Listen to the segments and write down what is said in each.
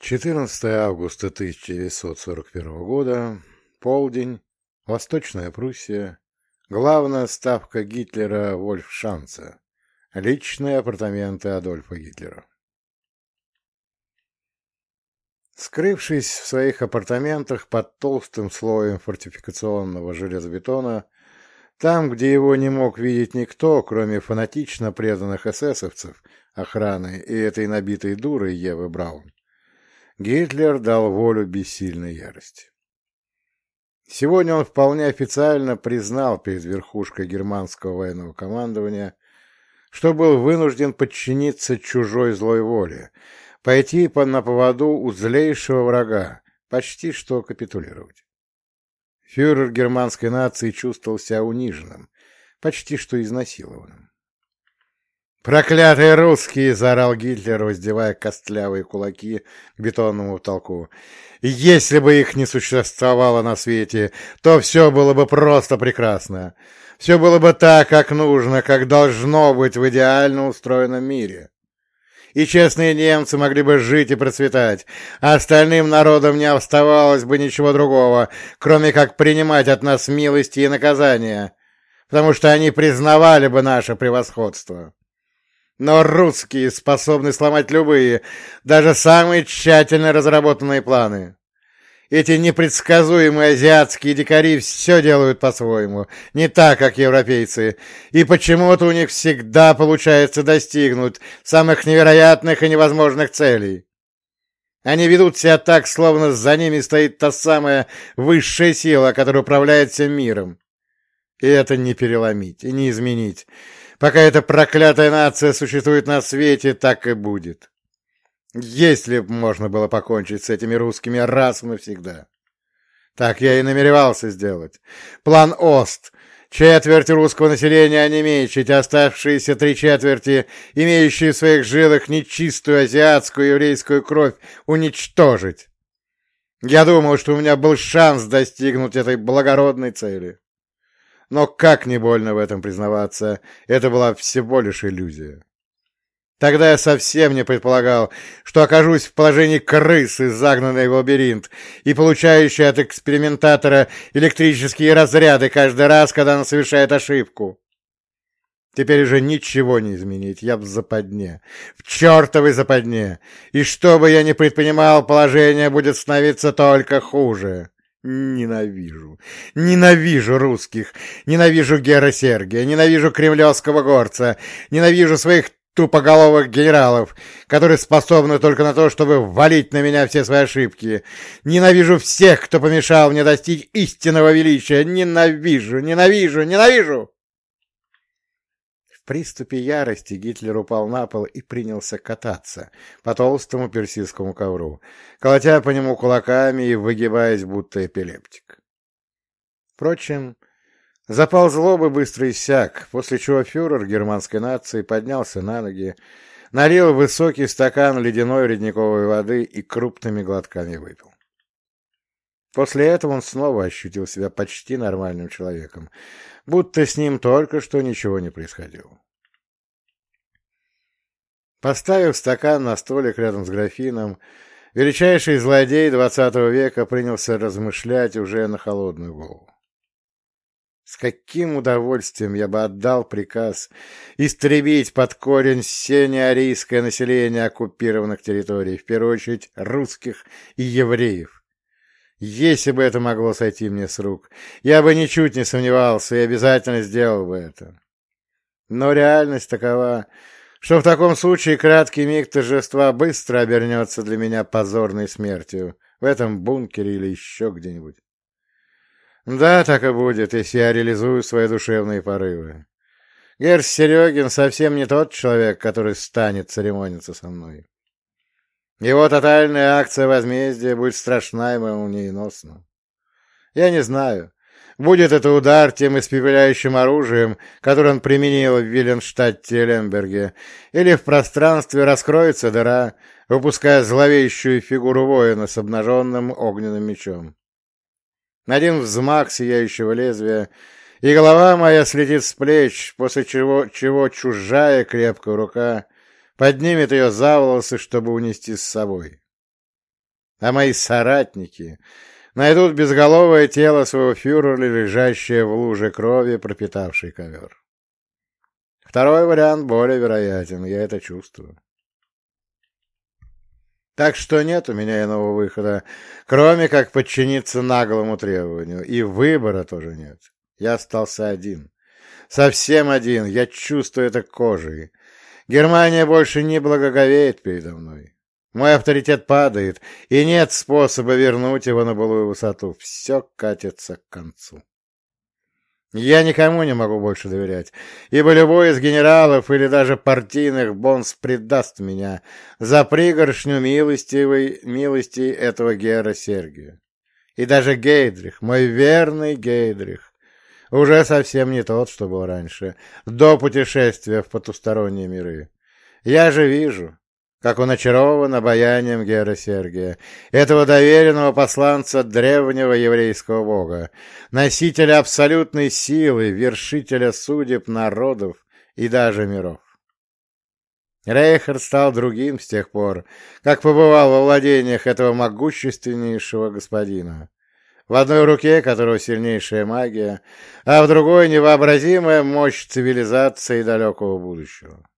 14 августа 1941 года, полдень, Восточная Пруссия, главная ставка Гитлера Вольфшанца, личные апартаменты Адольфа Гитлера. Скрывшись в своих апартаментах под толстым слоем фортификационного железобетона, там, где его не мог видеть никто, кроме фанатично преданных эсэсовцев, охраны и этой набитой дурой Евы Браун, Гитлер дал волю бессильной ярости. Сегодня он вполне официально признал перед верхушкой германского военного командования, что был вынужден подчиниться чужой злой воле, пойти на поводу у злейшего врага, почти что капитулировать. Фюрер германской нации чувствовал себя униженным, почти что изнасилованным. «Проклятые русские!» — заорал Гитлер, воздевая костлявые кулаки к бетонному потолку. «Если бы их не существовало на свете, то все было бы просто прекрасно. Все было бы так, как нужно, как должно быть в идеально устроенном мире. И честные немцы могли бы жить и процветать, а остальным народам не оставалось бы ничего другого, кроме как принимать от нас милости и наказания, потому что они признавали бы наше превосходство». Но русские способны сломать любые, даже самые тщательно разработанные планы. Эти непредсказуемые азиатские дикари все делают по-своему, не так, как европейцы, и почему-то у них всегда получается достигнуть самых невероятных и невозможных целей. Они ведут себя так, словно за ними стоит та самая высшая сила, которая управляет всем миром. И это не переломить и не изменить. Пока эта проклятая нация существует на свете, так и будет. Если б можно было покончить с этими русскими раз и навсегда. Так я и намеревался сделать. План ОСТ. Четверть русского населения онемечить, оставшиеся три четверти, имеющие в своих жилах нечистую азиатскую еврейскую кровь, уничтожить. Я думал, что у меня был шанс достигнуть этой благородной цели. Но как не больно в этом признаваться, это была всего лишь иллюзия. Тогда я совсем не предполагал, что окажусь в положении крысы, загнанной в лабиринт, и получающей от экспериментатора электрические разряды каждый раз, когда она совершает ошибку. Теперь уже ничего не изменить, я в западне, в чертовой западне, и что бы я ни предпринимал, положение будет становиться только хуже. Ненавижу. Ненавижу русских. Ненавижу Гера Сергия. Ненавижу кремлевского горца. Ненавижу своих тупоголовых генералов, которые способны только на то, чтобы валить на меня все свои ошибки. Ненавижу всех, кто помешал мне достичь истинного величия. Ненавижу, ненавижу, ненавижу! Приступе ярости Гитлер упал на пол и принялся кататься по толстому персидскому ковру, колотя по нему кулаками и выгибаясь, будто эпилептик. Впрочем, запал злобы быстро иссяк, после чего фюрер германской нации поднялся на ноги, налил высокий стакан ледяной ледниковой воды и крупными глотками выпил. После этого он снова ощутил себя почти нормальным человеком, будто с ним только что ничего не происходило. Поставив стакан на столик рядом с графином, величайший злодей двадцатого века принялся размышлять уже на холодную голову. С каким удовольствием я бы отдал приказ истребить под корень все неарийское население оккупированных территорий, в первую очередь русских и евреев, если бы это могло сойти мне с рук, я бы ничуть не сомневался и обязательно сделал бы это. Но реальность такова, что в таком случае краткий миг торжества быстро обернется для меня позорной смертью в этом бункере или еще где-нибудь. Да, так и будет, если я реализую свои душевные порывы. Герс Серегин совсем не тот человек, который станет церемониться со мной. Его тотальная акция возмездия будет страшна и молниеносна. Я не знаю, будет это удар тем испепеляющим оружием, которое он применил в Виленштадте Лемберге, или в пространстве раскроется дыра, выпуская зловещую фигуру воина с обнаженным огненным мечом. Один взмах сияющего лезвия, и голова моя слетит с плеч, после чего, чего чужая крепкая рука поднимет ее за волосы, чтобы унести с собой. а мои соратники найдут безголовое тело своего фюрера, лежащее в луже крови, пропитавший ковер. Второй вариант более вероятен, я это чувствую. Так что нет у меня иного выхода, кроме как подчиниться наглому требованию, и выбора тоже нет. Я остался один. Совсем один, я чувствую это кожей. Германия больше не благоговеет передо мной. Мой авторитет падает, и нет способа вернуть его на былую высоту. Все катится к концу. Я никому не могу больше доверять, ибо любой из генералов или даже партийных бонс предаст меня за пригоршню милостивой милости этого Гера Сергия. И даже Гейдрих, мой верный Гейдрих, уже совсем не тот, что был раньше, до путешествия в потусторонние миры. Я же вижу, как он очарован обаянием Гера Сергия, этого доверенного посланца древнего еврейского бога, носителя абсолютной силы, вершителя судеб народов и даже миров. Рейхард стал другим с тех пор, как побывал во владениях этого могущественнейшего господина, в одной руке которого сильнейшая магия, а в другой невообразимая мощь цивилизации далекого будущего.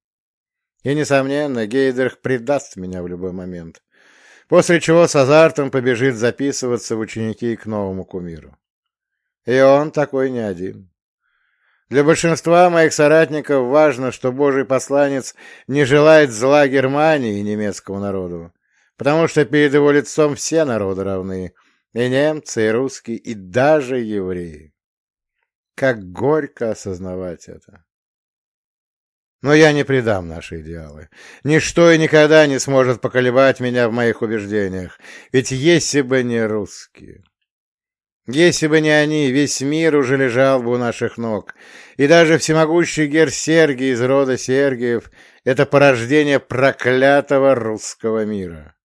И, несомненно, Гейдерх предаст меня в любой момент, после чего с азартом побежит записываться в ученики к новому кумиру. И он такой не один. Для большинства моих соратников важно, что Божий посланец не желает зла Германии и немецкому народу, потому что перед его лицом все народы равны, и немцы, и русские, и даже евреи. Как горько осознавать это. Но я не предам наши идеалы. Ничто и никогда не сможет поколебать меня в моих убеждениях. Ведь если бы не русские... Если бы не они, весь мир уже лежал бы у наших ног. И даже всемогущий гер Сергий из рода Сергиев — это порождение проклятого русского мира.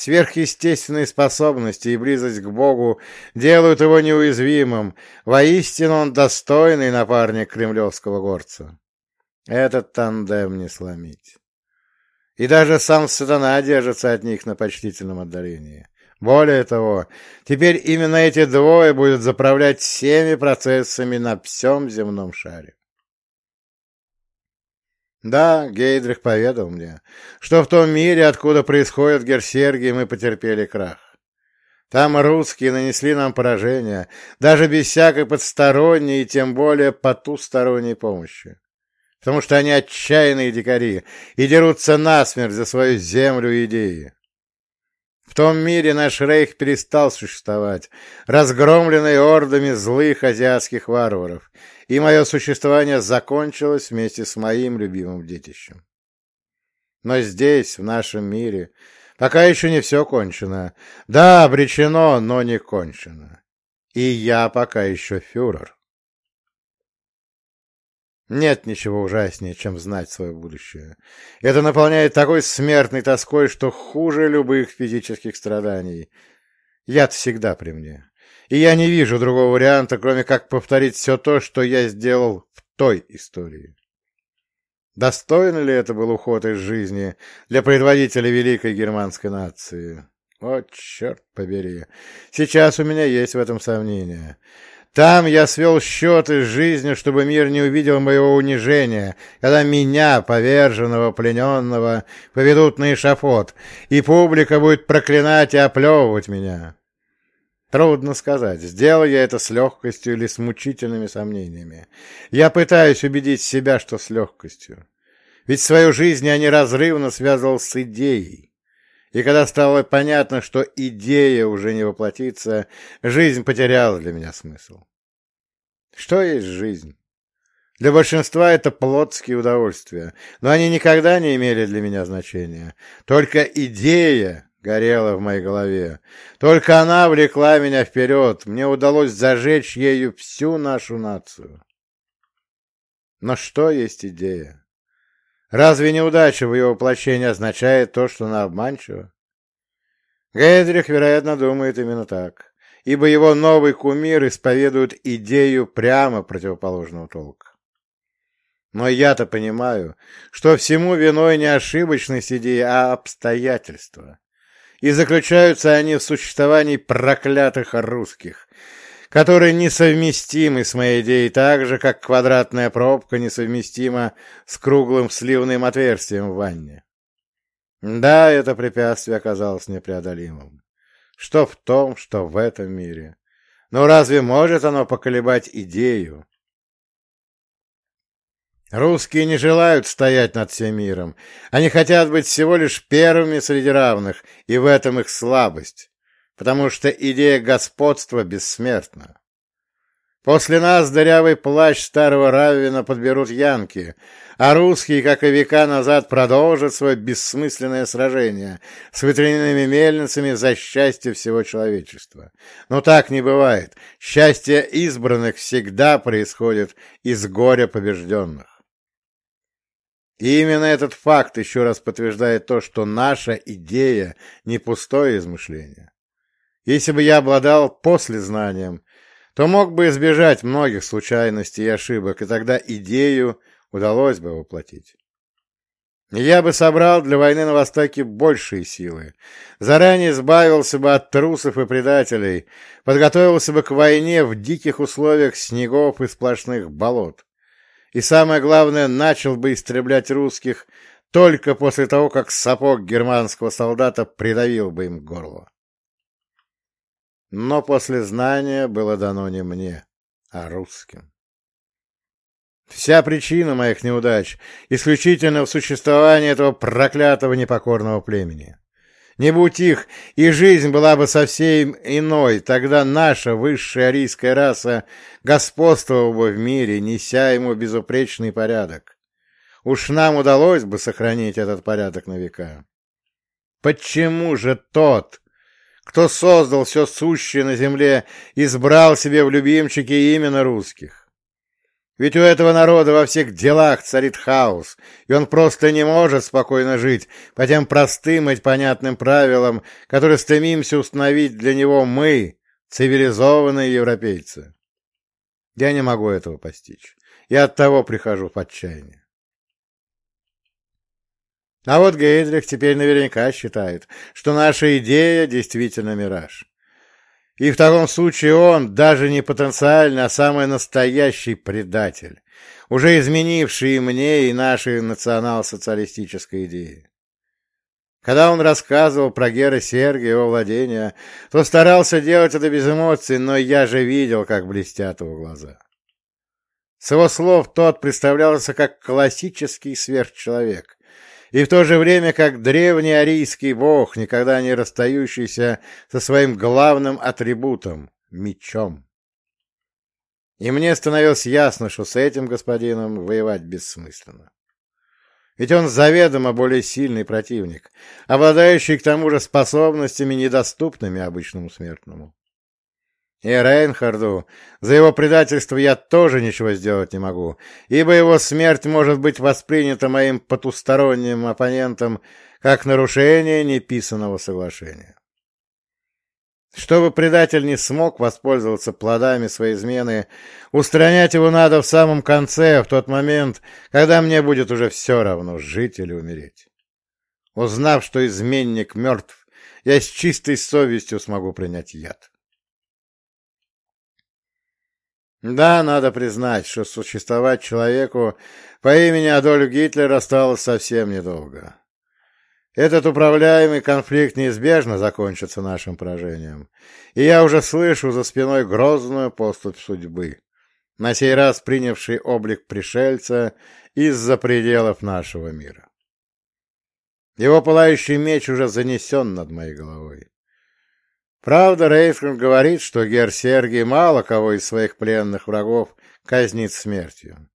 Сверхъестественные способности и близость к Богу делают его неуязвимым. Воистину он достойный напарник кремлевского горца. Этот тандем не сломить. И даже сам сатана держится от них на почтительном отдалении. Более того, теперь именно эти двое будут заправлять всеми процессами на всем земном шаре. Да, Гейдрих поведал мне, что в том мире, откуда происходит Герсергий, мы потерпели крах. Там русские нанесли нам поражение, даже без всякой подсторонней и тем более потусторонней помощи потому что они отчаянные дикари и дерутся насмерть за свою землю и идеи. В том мире наш рейх перестал существовать, разгромленный ордами злых азиатских варваров, и мое существование закончилось вместе с моим любимым детищем. Но здесь, в нашем мире, пока еще не все кончено. Да, обречено, но не кончено. И я пока еще фюрер. Нет ничего ужаснее, чем знать свое будущее. Это наполняет такой смертной тоской, что хуже любых физических страданий. Яд всегда при мне. И я не вижу другого варианта, кроме как повторить все то, что я сделал в той истории. Достойно ли это был уход из жизни для предводителя великой германской нации? О, черт побери! Сейчас у меня есть в этом сомнения. Там я свел счеты с жизнью, чтобы мир не увидел моего унижения, когда меня, поверженного, плененного, поведут на эшафот, и публика будет проклинать и оплевывать меня. Трудно сказать, сделал я это с легкостью или с мучительными сомнениями. Я пытаюсь убедить себя, что с легкостью. Ведь свою жизнь я неразрывно связывал с идеей. И когда стало понятно, что идея уже не воплотится, жизнь потеряла для меня смысл. Что есть жизнь? Для большинства это плотские удовольствия, но они никогда не имели для меня значения. Только идея горела в моей голове. Только она влекла меня вперед. Мне удалось зажечь ею всю нашу нацию. Но что есть идея? Разве неудача в ее воплощении означает то, что она обманчива? Гейдрих, вероятно, думает именно так, ибо его новый кумир исповедует идею прямо противоположного толка. Но я-то понимаю, что всему виной не ошибочность идеи, а обстоятельства. И заключаются они в существовании проклятых русских, которые несовместимы с моей идеей так же, как квадратная пробка несовместима с круглым сливным отверстием в ванне. Да, это препятствие оказалось непреодолимым. Что в том, что в этом мире. Но разве может оно поколебать идею? Русские не желают стоять над всем миром. Они хотят быть всего лишь первыми среди равных, и в этом их слабость, потому что идея господства бессмертна. После нас дырявый плащ старого Раввина подберут янки, а русские, как и века назад, продолжат свое бессмысленное сражение с ветряными мельницами за счастье всего человечества. Но так не бывает. Счастье избранных всегда происходит из горя побежденных. И именно этот факт еще раз подтверждает то, что наша идея не пустое измышление. Если бы я обладал послезнанием, то мог бы избежать многих случайностей и ошибок, и тогда идею удалось бы воплотить. Я бы собрал для войны на Востоке большие силы, заранее избавился бы от трусов и предателей, подготовился бы к войне в диких условиях снегов и сплошных болот и, самое главное, начал бы истреблять русских только после того, как сапог германского солдата придавил бы им горло. Но после знания было дано не мне, а русским. Вся причина моих неудач исключительно в существовании этого проклятого непокорного племени. Не будь их, и жизнь была бы совсем иной, тогда наша высшая арийская раса господствовала бы в мире, неся ему безупречный порядок. Уж нам удалось бы сохранить этот порядок на века. Почему же тот, кто создал все сущее на земле, избрал себе в любимчики именно русских? Ведь у этого народа во всех делах царит хаос, и он просто не может спокойно жить по тем простым и понятным правилам, которые стремимся установить для него мы, цивилизованные европейцы. Я не могу этого постичь, и оттого прихожу в отчаяние. А вот Гейдрих теперь наверняка считает, что наша идея действительно мираж. И в таком случае он даже не потенциальный, а самый настоящий предатель, уже изменивший мне, и нашей национал-социалистической идеи. Когда он рассказывал про Гера Сергия его владения, то старался делать это без эмоций, но я же видел, как блестят его глаза. С его слов тот представлялся как классический сверхчеловек, и в то же время как древний арийский бог, никогда не расстающийся со своим главным атрибутом — мечом. И мне становилось ясно, что с этим господином воевать бессмысленно. Ведь он заведомо более сильный противник, обладающий к тому же способностями, недоступными обычному смертному. И Рейнхарду за его предательство я тоже ничего сделать не могу, ибо его смерть может быть воспринята моим потусторонним оппонентом как нарушение неписанного соглашения. Чтобы предатель не смог воспользоваться плодами своей измены, устранять его надо в самом конце, в тот момент, когда мне будет уже все равно, жить или умереть. Узнав, что изменник мертв, я с чистой совестью смогу принять яд. Да, надо признать, что существовать человеку по имени Адольф Гитлер осталось совсем недолго. Этот управляемый конфликт неизбежно закончится нашим поражением, и я уже слышу за спиной грозную поступь судьбы, на сей раз принявший облик пришельца из-за пределов нашего мира. Его пылающий меч уже занесен над моей головой. Правда, Рейфрин говорит, что Гер Сергий мало кого из своих пленных врагов казнит смертью.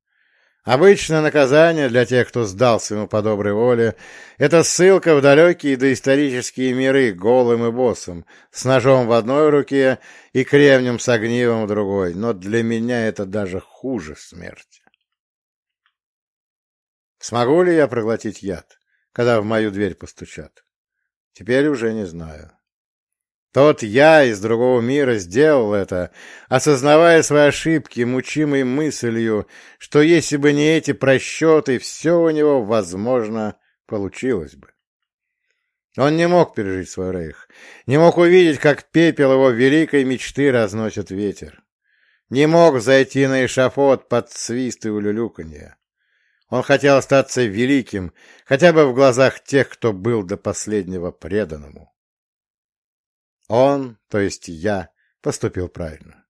Обычное наказание для тех, кто сдался ему по доброй воле, это ссылка в далекие доисторические миры голым и боссом, с ножом в одной руке и кремнем с огнивом в другой, но для меня это даже хуже смерти. Смогу ли я проглотить яд, когда в мою дверь постучат? Теперь уже не знаю. Тот я из другого мира сделал это, осознавая свои ошибки, мучимой мыслью, что если бы не эти просчеты, все у него, возможно, получилось бы. Он не мог пережить свой рейх, не мог увидеть, как пепел его великой мечты разносит ветер. Не мог зайти на эшафот под свист и улюлюканье. Он хотел остаться великим, хотя бы в глазах тех, кто был до последнего преданному. Он, то есть я, поступил правильно.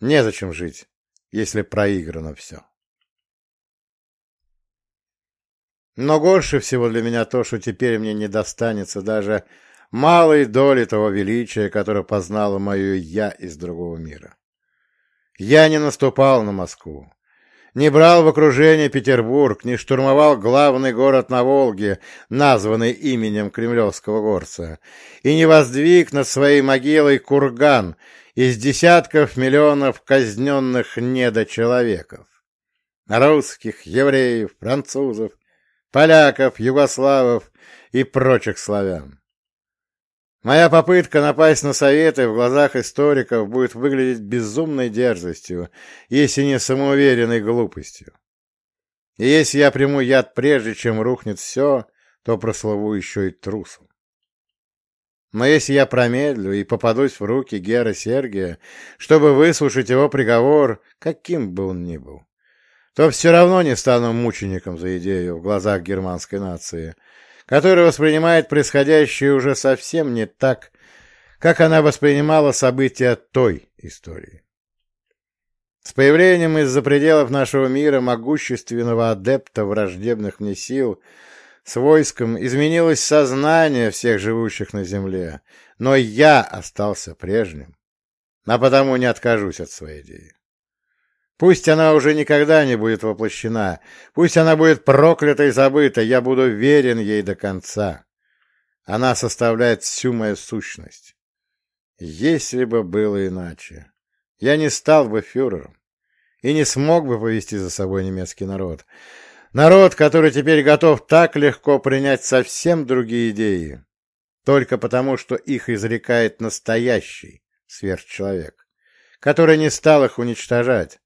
Незачем жить, если проиграно все. Но горше всего для меня то, что теперь мне не достанется даже малой доли того величия, которое познало мое «я» из другого мира. Я не наступал на Москву, не брал в окружение Петербург, не штурмовал главный город на Волге, названный именем кремлевского горца, и не воздвиг над своей могилой курган из десятков миллионов казненных недочеловеков. Русских, евреев, французов, поляков, югославов и прочих славян. Моя попытка напасть на советы в глазах историков будет выглядеть безумной дерзостью, если не самоуверенной глупостью. И если я приму яд прежде, чем рухнет все, то прослову еще и трусом. Но если я промедлю и попадусь в руки Гера Сергия, чтобы выслушать его приговор, каким бы он ни был, то все равно не стану мучеником за идею в глазах германской нации, которая воспринимает происходящее уже совсем не так, как она воспринимала события той истории. С появлением из-за пределов нашего мира могущественного адепта враждебных мне сил с войском изменилось сознание всех живущих на земле, но я остался прежним, а потому не откажусь от своей идеи. Пусть она уже никогда не будет воплощена, пусть она будет проклята и забыта, я буду верен ей до конца. Она составляет всю мою сущность. Если бы было иначе, я не стал бы фюрером и не смог бы повести за собой немецкий народ. Народ, который теперь готов так легко принять совсем другие идеи, только потому, что их изрекает настоящий сверхчеловек, который не стал их уничтожать,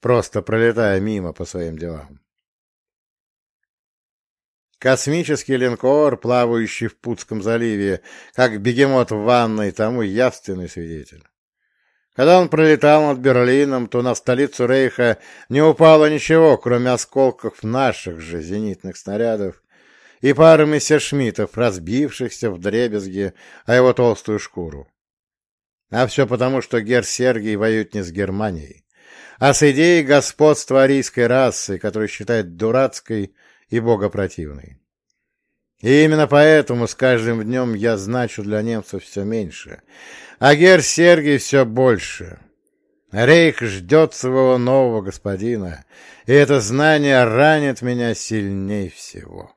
просто пролетая мимо по своим делам. Космический линкор, плавающий в Путском заливе, как бегемот в ванной, тому явственный свидетель. Когда он пролетал над Берлином, то на столицу Рейха не упало ничего, кроме осколков наших же зенитных снарядов и пары мессершмиттов, разбившихся в дребезги о его толстую шкуру. А все потому, что гер Сергий воюет не с Германией, а с идеей господства арийской расы, которую считает дурацкой и богопротивной. И именно поэтому с каждым днем я значу для немцев все меньше, а гер Сергий все больше. Рейх ждет своего нового господина, и это знание ранит меня сильней всего.